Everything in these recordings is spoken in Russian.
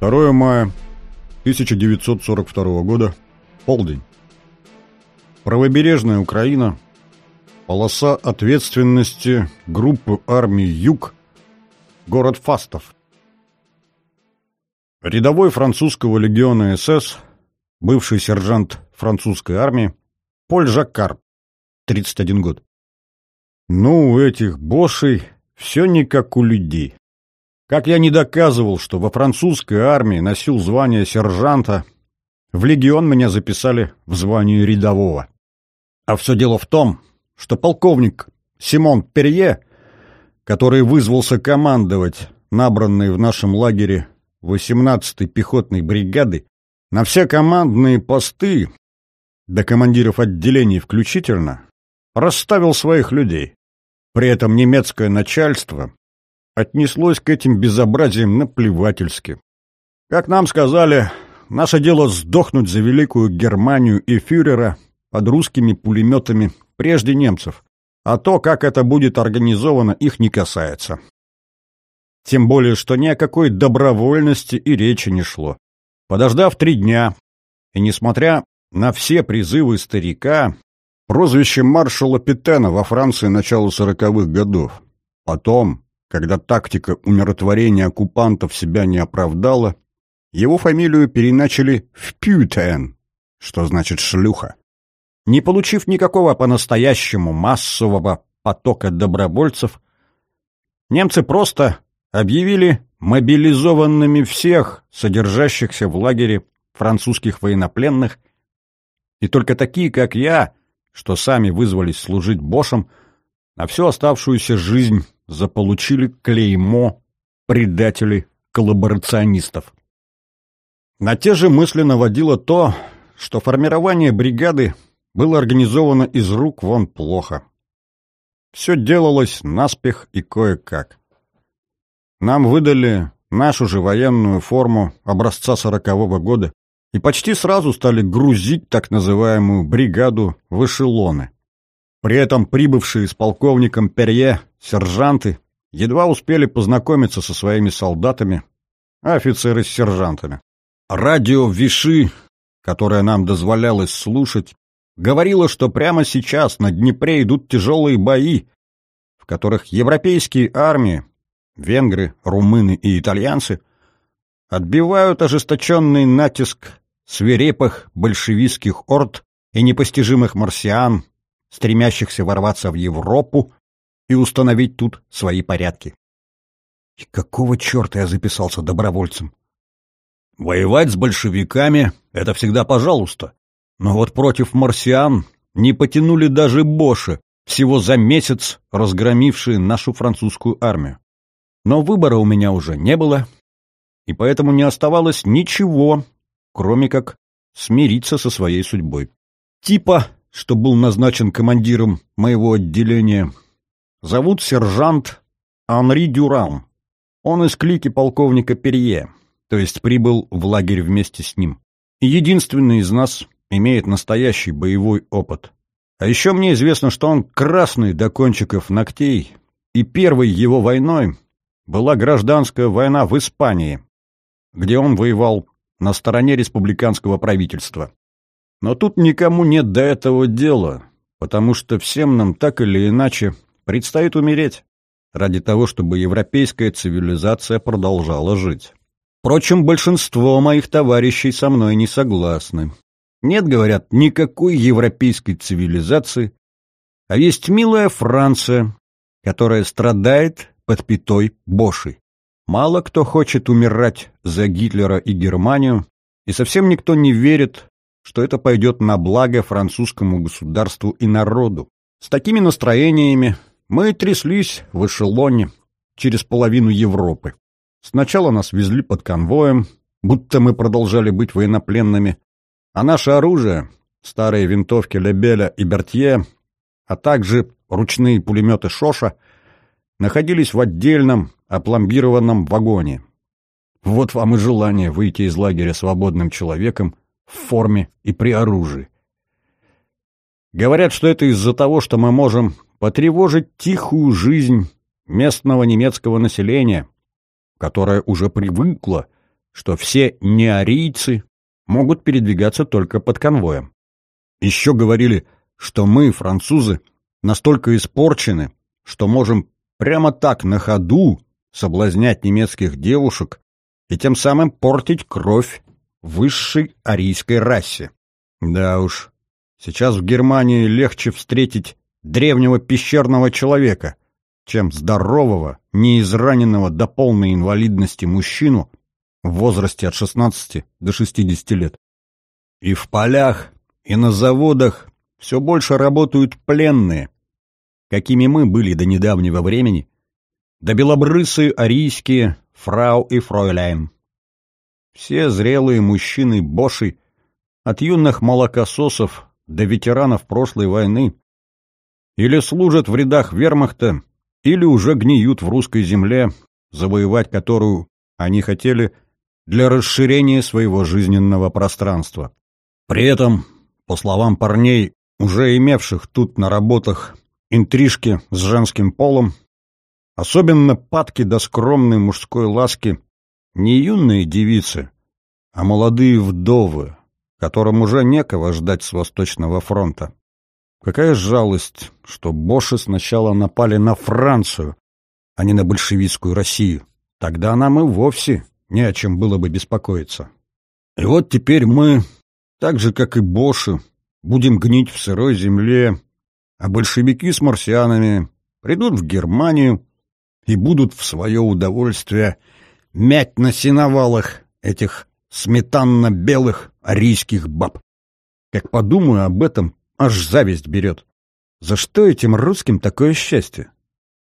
2 мая 1942 года. Полдень. Правобережная Украина. Полоса ответственности группы армии «Юг». Город Фастов. Рядовой французского легиона СС, бывший сержант французской армии, Поль Жаккар, 31 год. Ну, у этих бошей все не как у людей. Как я не доказывал, что во французской армии носил звание сержанта, в легион меня записали в звание рядового. А все дело в том, что полковник Симон Перье, который вызвался командовать набранной в нашем лагере 18-й пехотной бригады, на все командные посты, до командиров отделений включительно, расставил своих людей. При этом немецкое начальство отнеслось к этим безобразиям наплевательски. Как нам сказали, наше дело сдохнуть за великую Германию и фюрера под русскими пулеметами прежде немцев, а то, как это будет организовано, их не касается. Тем более, что ни о какой добровольности и речи не шло. Подождав три дня, и несмотря на все призывы старика, прозвище маршала Петена во Франции начала сороковых годов. Потом, когда тактика умиротворения оккупантов себя не оправдала, его фамилию переначали в Пютен, что значит «шлюха». Не получив никакого по-настоящему массового потока добровольцев, немцы просто объявили мобилизованными всех содержащихся в лагере французских военнопленных, и только такие, как я, что сами вызвались служить Бошем, на всю оставшуюся жизнь заполучили клеймо предателей-коллаборационистов. На те же мысли наводило то, что формирование бригады было организовано из рук вон плохо. Все делалось наспех и кое-как. Нам выдали нашу же военную форму образца сорокового года и почти сразу стали грузить так называемую бригаду в эшелоны. При этом прибывшие с полковником Перье сержанты едва успели познакомиться со своими солдатами, а офицеры с сержантами. Радио Виши, которое нам дозволялось слушать, говорило, что прямо сейчас на Днепре идут тяжелые бои, в которых европейские армии, венгры, румыны и итальянцы, отбивают ожесточенный натиск свирепых большевистских орд и непостижимых марсиан, стремящихся ворваться в Европу и установить тут свои порядки. И какого черта я записался добровольцем? Воевать с большевиками — это всегда пожалуйста. Но вот против марсиан не потянули даже Боши, всего за месяц разгромившие нашу французскую армию. Но выбора у меня уже не было, и поэтому не оставалось ничего, кроме как смириться со своей судьбой. Типа что был назначен командиром моего отделения, зовут сержант Анри Дюран. Он из клики полковника Перье, то есть прибыл в лагерь вместе с ним. Единственный из нас имеет настоящий боевой опыт. А еще мне известно, что он красный до кончиков ногтей, и первой его войной была гражданская война в Испании, где он воевал на стороне республиканского правительства. Но тут никому нет до этого дела, потому что всем нам так или иначе предстоит умереть ради того, чтобы европейская цивилизация продолжала жить. Впрочем, большинство моих товарищей со мной не согласны. Нет, говорят, никакой европейской цивилизации, а есть милая Франция, которая страдает под пятой Бошей. Мало кто хочет умирать за Гитлера и Германию, и совсем никто не верит, что это пойдет на благо французскому государству и народу. С такими настроениями мы тряслись в эшелоне через половину Европы. Сначала нас везли под конвоем, будто мы продолжали быть военнопленными, а наше оружие, старые винтовки Лебеля и Бертье, а также ручные пулеметы Шоша, находились в отдельном опломбированном вагоне. Вот вам и желание выйти из лагеря свободным человеком в форме и при оружии. Говорят, что это из-за того, что мы можем потревожить тихую жизнь местного немецкого населения, которое уже привыкло, что все неарийцы могут передвигаться только под конвоем. Еще говорили, что мы, французы, настолько испорчены, что можем прямо так на ходу соблазнять немецких девушек и тем самым портить кровь высшей арийской расе. Да уж, сейчас в Германии легче встретить древнего пещерного человека, чем здорового, неизраненного до полной инвалидности мужчину в возрасте от 16 до 60 лет. И в полях, и на заводах все больше работают пленные, какими мы были до недавнего времени, да белобрысые арийские фрау и фройляйн. Все зрелые мужчины Боши, от юных молокососов до ветеранов прошлой войны, или служат в рядах вермахта, или уже гниют в русской земле, завоевать которую они хотели для расширения своего жизненного пространства. При этом, по словам парней, уже имевших тут на работах интрижки с женским полом, особенно падки до скромной мужской ласки, не юные девицы, а молодые вдовы, которым уже некого ждать с Восточного фронта. Какая жалость, что Боши сначала напали на Францию, а не на большевистскую Россию. Тогда нам и вовсе не о чем было бы беспокоиться. И вот теперь мы, так же, как и Боши, будем гнить в сырой земле, а большевики с марсианами придут в Германию и будут в свое удовольствие мять на сеновалах этих сметанно-белых арийских баб. Как подумаю об этом, Аж зависть берет. За что этим русским такое счастье?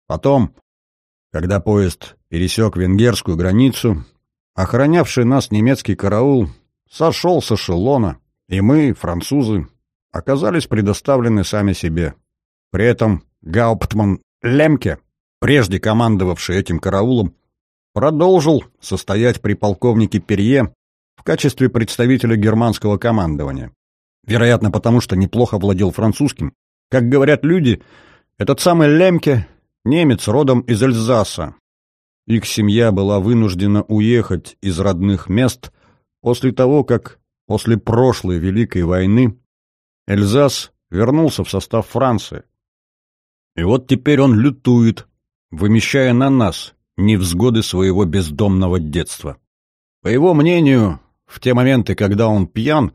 Потом, когда поезд пересек венгерскую границу, охранявший нас немецкий караул сошел с эшелона, и мы, французы, оказались предоставлены сами себе. При этом Гауптман Лемке, прежде командовавший этим караулом, продолжил состоять при полковнике Перье в качестве представителя германского командования. Вероятно, потому что неплохо владел французским. Как говорят люди, этот самый Лемке — немец родом из Эльзаса. Их семья была вынуждена уехать из родных мест после того, как после прошлой Великой войны Эльзас вернулся в состав Франции. И вот теперь он лютует, вымещая на нас невзгоды своего бездомного детства. По его мнению, в те моменты, когда он пьян,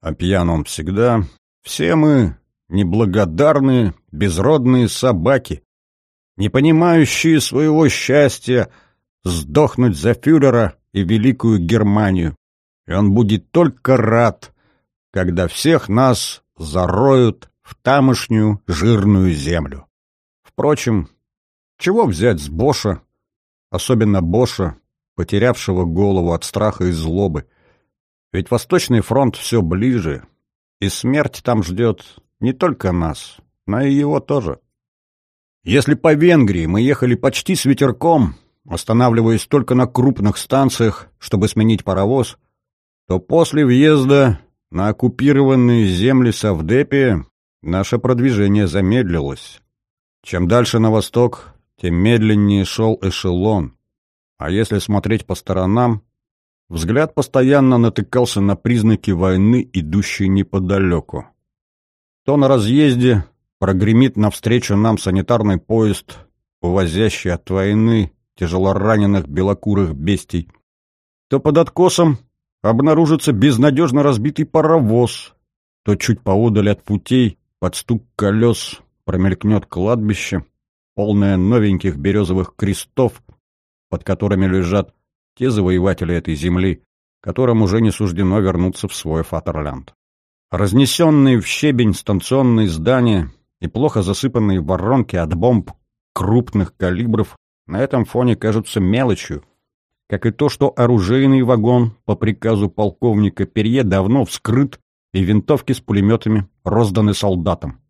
а пьян он всегда, все мы неблагодарные, безродные собаки, не понимающие своего счастья сдохнуть за фюрера и великую Германию. И он будет только рад, когда всех нас зароют в тамошнюю жирную землю. Впрочем, чего взять с Боша, особенно Боша, потерявшего голову от страха и злобы, ведь Восточный фронт все ближе, и смерть там ждет не только нас, но и его тоже. Если по Венгрии мы ехали почти с ветерком, останавливаясь только на крупных станциях, чтобы сменить паровоз, то после въезда на оккупированные земли Савдепи наше продвижение замедлилось. Чем дальше на восток, тем медленнее шел эшелон. А если смотреть по сторонам, Взгляд постоянно натыкался на признаки войны, идущей неподалеку. То на разъезде прогремит навстречу нам санитарный поезд, увозящий от войны тяжелораненых белокурых бестий, то под откосом обнаружится безнадежно разбитый паровоз, то чуть поодаль от путей под стук колес промелькнет кладбище, полное новеньких березовых крестов, под которыми лежат те завоеватели этой земли, которым уже не суждено вернуться в свой Фатерлянд. Разнесенные в щебень станционные здания и плохо засыпанные воронки от бомб крупных калибров на этом фоне кажутся мелочью, как и то, что оружейный вагон по приказу полковника Перье давно вскрыт и винтовки с пулеметами розданы солдатам.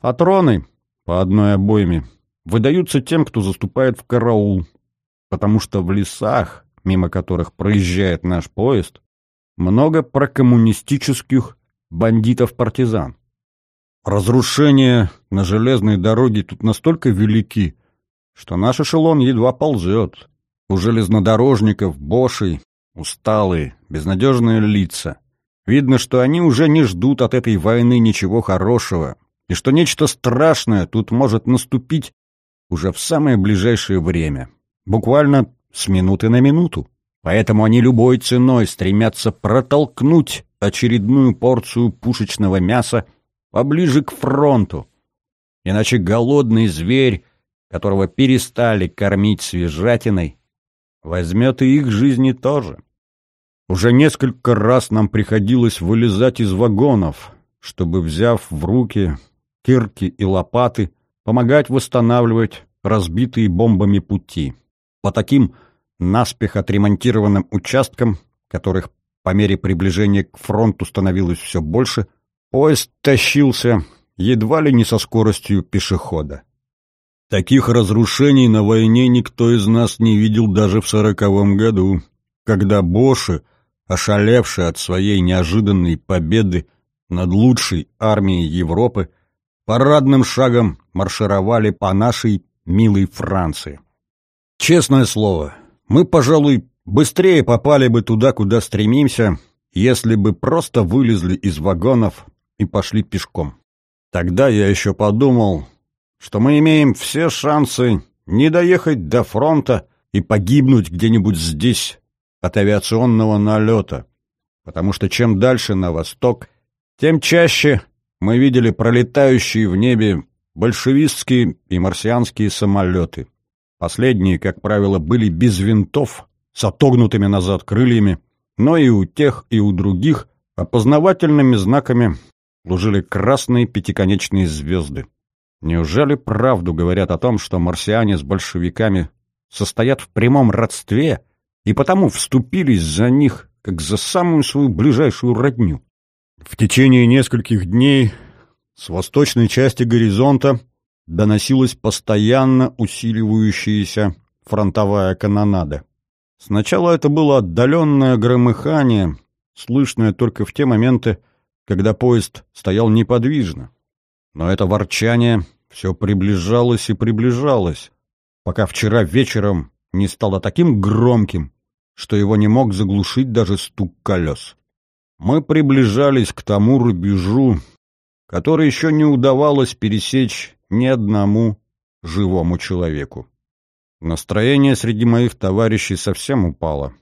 Патроны, по одной обойме, выдаются тем, кто заступает в караул, потому что в лесах мимо которых проезжает наш поезд, много прокоммунистических бандитов-партизан. Разрушения на железной дороге тут настолько велики, что наш эшелон едва ползет. У железнодорожников, бошей усталые, безнадежные лица. Видно, что они уже не ждут от этой войны ничего хорошего, и что нечто страшное тут может наступить уже в самое ближайшее время, буквально с минуты на минуту. Поэтому они любой ценой стремятся протолкнуть очередную порцию пушечного мяса поближе к фронту. Иначе голодный зверь, которого перестали кормить свежатиной, возьмет и их жизни тоже. Уже несколько раз нам приходилось вылезать из вагонов, чтобы, взяв в руки кирки и лопаты, помогать восстанавливать разбитые бомбами пути. По таким наспех отремонтированным участкам, которых по мере приближения к фронту становилось все больше, поезд тащился едва ли не со скоростью пешехода. Таких разрушений на войне никто из нас не видел даже в сороковом году, когда Боши, ошалевшие от своей неожиданной победы над лучшей армией Европы, парадным шагом маршировали по нашей милой Франции. Честное слово, мы, пожалуй, быстрее попали бы туда, куда стремимся, если бы просто вылезли из вагонов и пошли пешком. Тогда я еще подумал, что мы имеем все шансы не доехать до фронта и погибнуть где-нибудь здесь от авиационного налета, потому что чем дальше на восток, тем чаще мы видели пролетающие в небе большевистские и марсианские самолеты. Последние, как правило, были без винтов, с отогнутыми назад крыльями, но и у тех, и у других опознавательными знаками служили красные пятиконечные звезды. Неужели правду говорят о том, что марсиане с большевиками состоят в прямом родстве и потому вступились за них, как за самую свою ближайшую родню? В течение нескольких дней с восточной части горизонта доносилась постоянно усиливающаяся фронтовая канонада. Сначала это было отдаленное громыхание, слышное только в те моменты, когда поезд стоял неподвижно. Но это ворчание все приближалось и приближалось, пока вчера вечером не стало таким громким, что его не мог заглушить даже стук колес. Мы приближались к тому рубежу, который еще не удавалось пересечь ни одному живому человеку. Настроение среди моих товарищей совсем упало.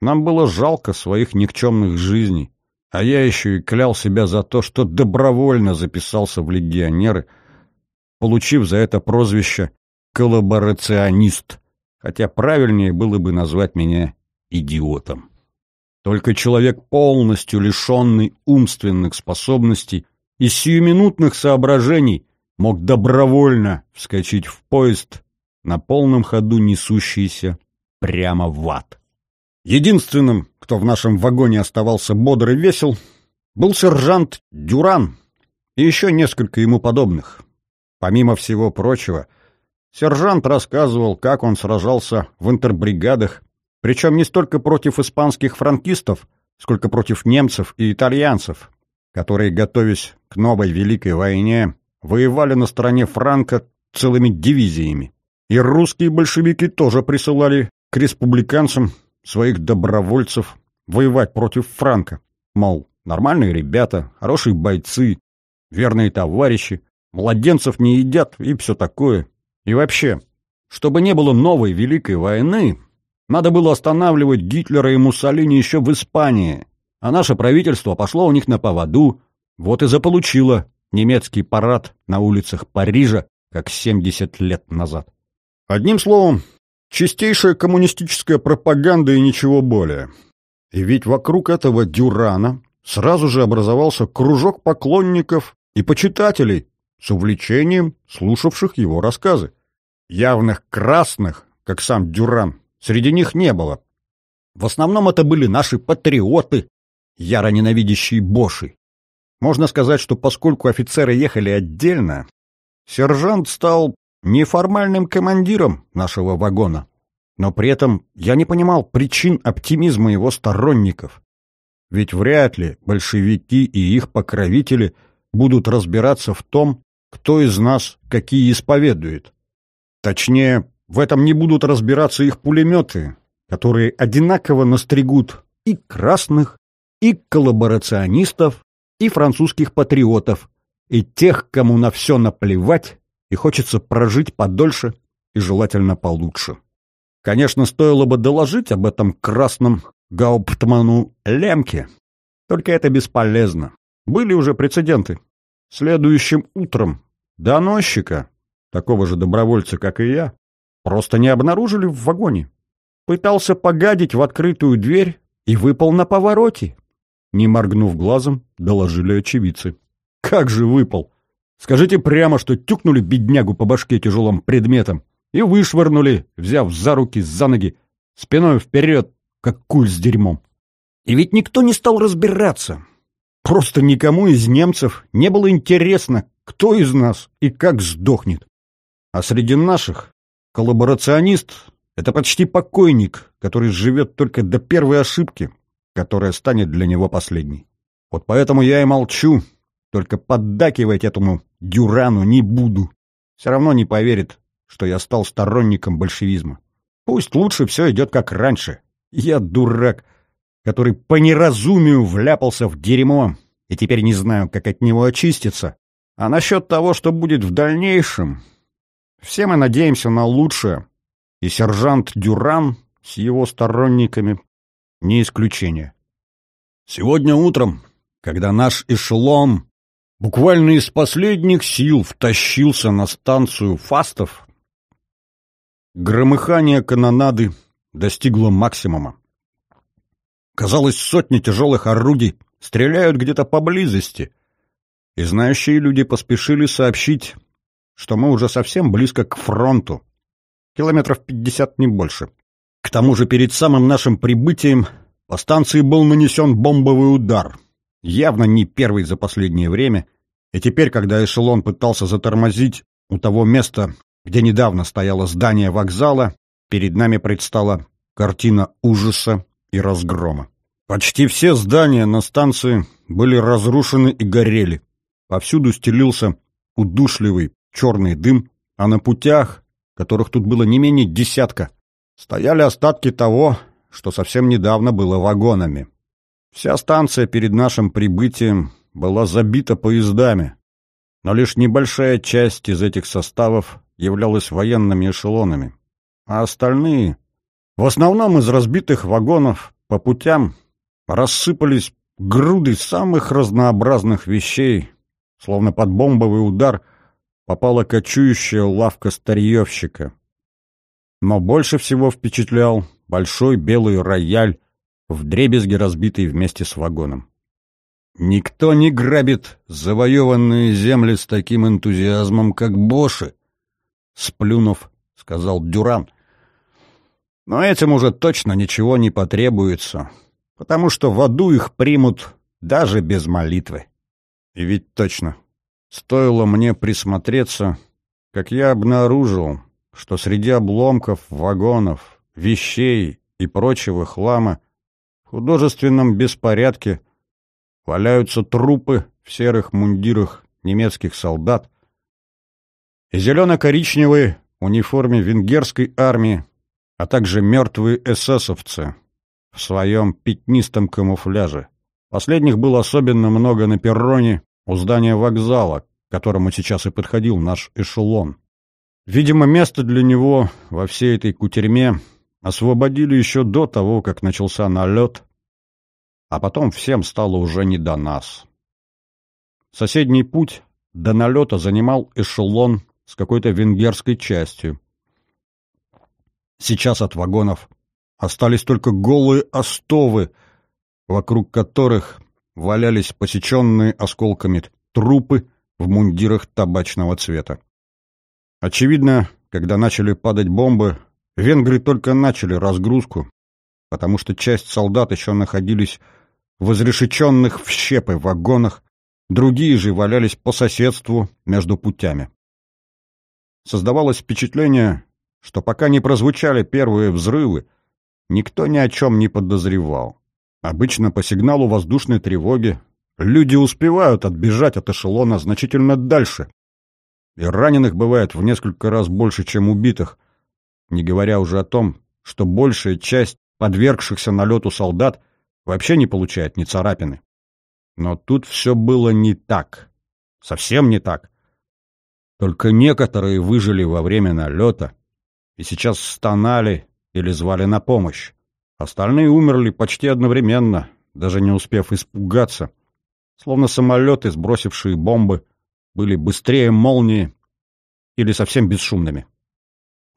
Нам было жалко своих никчемных жизней, а я еще и клял себя за то, что добровольно записался в легионеры, получив за это прозвище «коллаборационист», хотя правильнее было бы назвать меня идиотом. Только человек, полностью лишенный умственных способностей и сиюминутных соображений, мог добровольно вскочить в поезд, на полном ходу несущийся прямо в ад. Единственным, кто в нашем вагоне оставался бодр и весел, был сержант Дюран и еще несколько ему подобных. Помимо всего прочего, сержант рассказывал, как он сражался в интербригадах, причем не столько против испанских франкистов, сколько против немцев и итальянцев, которые, готовясь к новой Великой войне, воевали на стороне Франка целыми дивизиями. И русские большевики тоже присылали к республиканцам своих добровольцев воевать против Франка. Мол, нормальные ребята, хорошие бойцы, верные товарищи, младенцев не едят и все такое. И вообще, чтобы не было новой Великой войны, надо было останавливать Гитлера и Муссолини еще в Испании, а наше правительство пошло у них на поводу, вот и заполучило немецкий парад на улицах Парижа, как 70 лет назад. Одним словом, чистейшая коммунистическая пропаганда и ничего более. И ведь вокруг этого Дюрана сразу же образовался кружок поклонников и почитателей с увлечением слушавших его рассказы. Явных красных, как сам Дюран, среди них не было. В основном это были наши патриоты, яро ненавидящие Боши. Можно сказать, что поскольку офицеры ехали отдельно, сержант стал неформальным командиром нашего вагона. Но при этом я не понимал причин оптимизма его сторонников. Ведь вряд ли большевики и их покровители будут разбираться в том, кто из нас какие исповедует. Точнее, в этом не будут разбираться их пулеметы, которые одинаково настригут и красных, и коллаборационистов, и французских патриотов, и тех, кому на все наплевать, и хочется прожить подольше и желательно получше. Конечно, стоило бы доложить об этом красном гауптману Лемке, только это бесполезно. Были уже прецеденты. Следующим утром доносчика, такого же добровольца, как и я, просто не обнаружили в вагоне. Пытался погадить в открытую дверь и выпал на повороте. Не моргнув глазом, доложили очевидцы. Как же выпал? Скажите прямо, что тюкнули беднягу по башке тяжелым предметом и вышвырнули, взяв за руки, за ноги, спиной вперед, как куль с дерьмом. И ведь никто не стал разбираться. Просто никому из немцев не было интересно, кто из нас и как сдохнет. А среди наших коллаборационист — это почти покойник, который живет только до первой ошибки, которая станет для него последней. Вот поэтому я и молчу, только поддакивать этому Дюрану не буду. Все равно не поверит, что я стал сторонником большевизма. Пусть лучше все идет как раньше. Я дурак, который по неразумию вляпался в дерьмо и теперь не знаю, как от него очиститься. А насчет того, что будет в дальнейшем, все мы надеемся на лучшее, и сержант Дюран с его сторонниками не исключение. Сегодня утром, когда наш эшелон буквально из последних сил втащился на станцию Фастов, Громыхание канонады достигло максимума. Казалось, сотни тяжелых орудий стреляют где-то поблизости, и знающие люди поспешили сообщить, что мы уже совсем близко к фронту, километров пятьдесят не больше. К тому же перед самым нашим прибытием по станции был нанесен бомбовый удар, явно не первый за последнее время, и теперь, когда эшелон пытался затормозить у того места, где недавно стояло здание вокзала, перед нами предстала картина ужаса и разгрома. Почти все здания на станции были разрушены и горели. Повсюду стелился удушливый черный дым, а на путях, которых тут было не менее десятка, стояли остатки того, что совсем недавно было вагонами. Вся станция перед нашим прибытием была забита поездами, но лишь небольшая часть из этих составов являлась военными эшелонами, а остальные, в основном из разбитых вагонов, по путям рассыпались груды самых разнообразных вещей, словно под бомбовый удар попала кочующая лавка старьевщика. Но больше всего впечатлял большой белый рояль, вдребезги разбитый вместе с вагоном. Никто не грабит завоеванные земли с таким энтузиазмом, как Боши, сплюнув, сказал Дюран. Но этим уже точно ничего не потребуется, потому что в аду их примут даже без молитвы. И ведь точно, стоило мне присмотреться, как я обнаружил, что среди обломков вагонов, вещей и прочего хлама в художественном беспорядке валяются трупы в серых мундирах немецких солдат, и зелено-коричневой униформе венгерской армии, а также мертвые эсэсовцы в своем пятнистом камуфляже. Последних было особенно много на перроне у здания вокзала, к которому сейчас и подходил наш эшелон. Видимо, место для него во всей этой кутерьме освободили еще до того, как начался налет, а потом всем стало уже не до нас. Соседний путь до налета занимал эшелон с какой-то венгерской частью. Сейчас от вагонов остались только голые остовы, вокруг которых валялись посеченные осколками трупы в мундирах табачного цвета. Очевидно, когда начали падать бомбы, венгры только начали разгрузку, потому что часть солдат еще находились в изрешеченных в щепы вагонах, другие же валялись по соседству между путями. Создавалось впечатление, что пока не прозвучали первые взрывы, никто ни о чем не подозревал. Обычно по сигналу воздушной тревоги люди успевают отбежать от эшелона значительно дальше, и раненых бывает в несколько раз больше, чем убитых, не говоря уже о том, что большая часть подвергшихся налету солдат вообще не получает ни царапины. Но тут все было не так. Совсем не так. Только некоторые выжили во время налета и сейчас стонали или звали на помощь. Остальные умерли почти одновременно, даже не успев испугаться. Словно самолеты, сбросившие бомбы, были быстрее молнии или совсем бесшумными.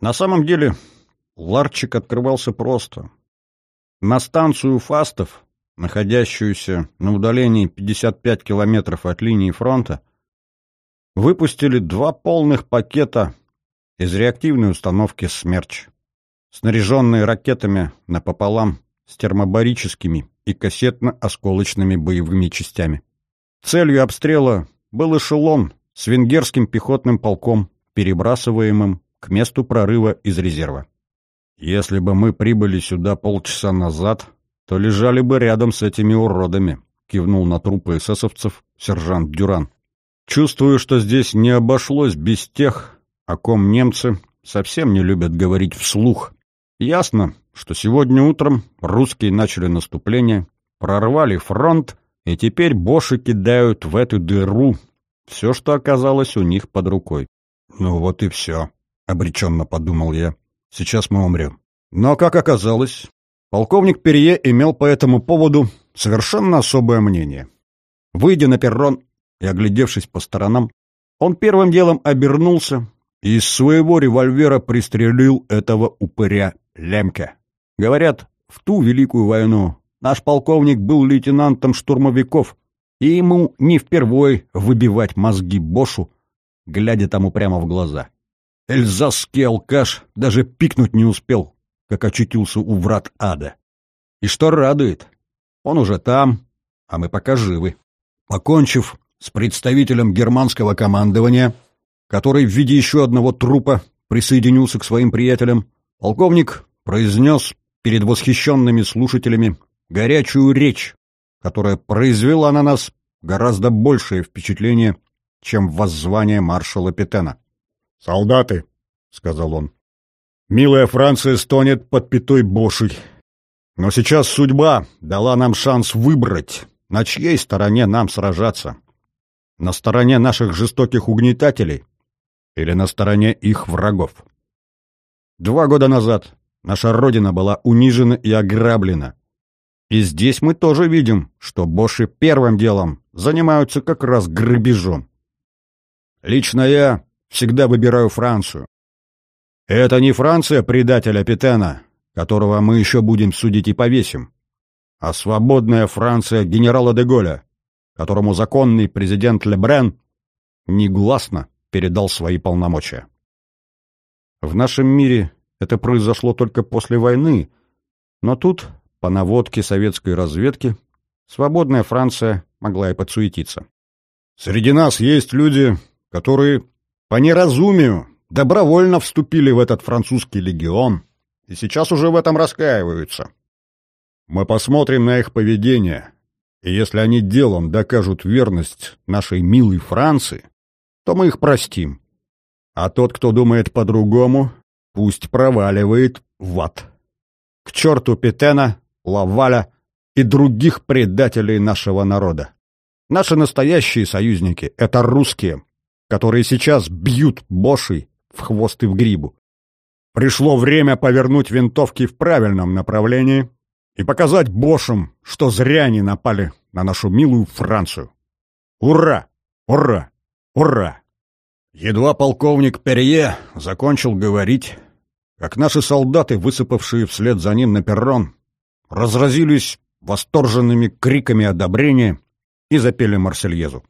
На самом деле ларчик открывался просто. На станцию Фастов, находящуюся на удалении 55 километров от линии фронта, выпустили два полных пакета из реактивной установки «Смерч», снаряженные ракетами напополам с термобарическими и кассетно-осколочными боевыми частями. Целью обстрела был эшелон с венгерским пехотным полком, перебрасываемым к месту прорыва из резерва. Если бы мы прибыли сюда полчаса назад, то лежали бы рядом с этими уродами, кивнул на трупы эсэсовцев сержант Дюран. Чувствую, что здесь не обошлось без тех, о ком немцы совсем не любят говорить вслух. Ясно, что сегодня утром русские начали наступление, прорвали фронт, и теперь боши кидают в эту дыру все, что оказалось у них под рукой. «Ну вот и все», — обреченно подумал я. «Сейчас мы умрем». Но, как оказалось, полковник Перье имел по этому поводу совершенно особое мнение. Выйдя на перрон и оглядевшись по сторонам, он первым делом обернулся и из своего револьвера пристрелил этого упыря Лемке. Говорят, в ту Великую войну наш полковник был лейтенантом штурмовиков, и ему не впервой выбивать мозги Бошу, глядя тому прямо в глаза. Эльзасский алкаш даже пикнуть не успел, как очутился у врат ада. И что радует, он уже там, а мы пока живы. Покончив с представителем германского командования, который в виде еще одного трупа присоединился к своим приятелям, полковник произнес перед восхищенными слушателями горячую речь, которая произвела на нас гораздо большее впечатление, чем воззвание маршала Петена. «Солдаты», — сказал он, — «милая Франция стонет под пятой бошей. Но сейчас судьба дала нам шанс выбрать, на чьей стороне нам сражаться. На стороне наших жестоких угнетателей или на стороне их врагов. Два года назад наша Родина была унижена и ограблена. И здесь мы тоже видим, что Боши первым делом занимаются как раз грабежом. Лично я всегда выбираю Францию. Это не Франция предателя Петена, которого мы еще будем судить и повесим, а свободная Франция генерала де Голля, которому законный президент Лебрен негласно передал свои полномочия. В нашем мире это произошло только после войны, но тут, по наводке советской разведки, свободная Франция могла и подсуетиться. Среди нас есть люди, которые по неразумию добровольно вступили в этот французский легион и сейчас уже в этом раскаиваются. Мы посмотрим на их поведение, и если они делом докажут верность нашей милой Франции, то мы их простим. А тот, кто думает по-другому, пусть проваливает в ад. К черту Петена, Лаваля и других предателей нашего народа. Наши настоящие союзники — это русские, которые сейчас бьют Бошей в хвост и в грибу. Пришло время повернуть винтовки в правильном направлении и показать Бошам, что зря они напали на нашу милую Францию. Ура! Ура! Ура! Едва полковник Перье закончил говорить, как наши солдаты, высыпавшие вслед за ним на перрон, разразились восторженными криками одобрения и запели Марсельезу.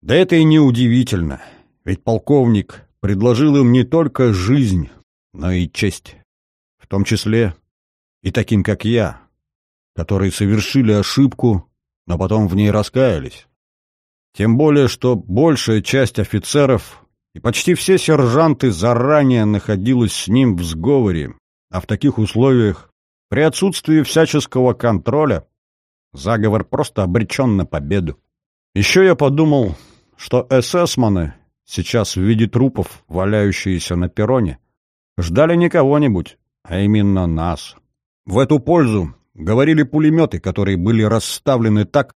Да это и не удивительно, ведь полковник предложил им не только жизнь, но и честь, в том числе и таким, как я, которые совершили ошибку, но потом в ней раскаялись. Тем более, что большая часть офицеров и почти все сержанты заранее находилась с ним в сговоре, а в таких условиях, при отсутствии всяческого контроля, заговор просто обречен на победу. Еще я подумал, что эсэсманы, сейчас в виде трупов, валяющиеся на перроне, ждали не кого-нибудь, а именно нас. В эту пользу говорили пулеметы, которые были расставлены так,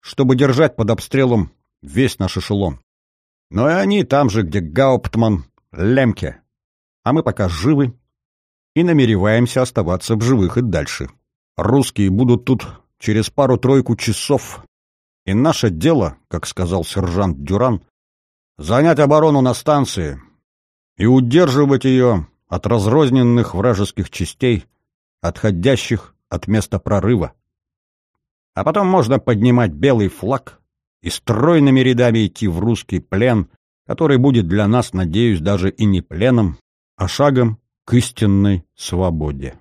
чтобы держать под обстрелом весь наш эшелон. Но и они там же, где Гауптман, Лемке. А мы пока живы и намереваемся оставаться в живых и дальше. Русские будут тут через пару-тройку часов. И наше дело, как сказал сержант Дюран, занять оборону на станции и удерживать ее от разрозненных вражеских частей, отходящих от места прорыва. А потом можно поднимать белый флаг и стройными рядами идти в русский плен, который будет для нас, надеюсь, даже и не пленом, а шагом к истинной свободе.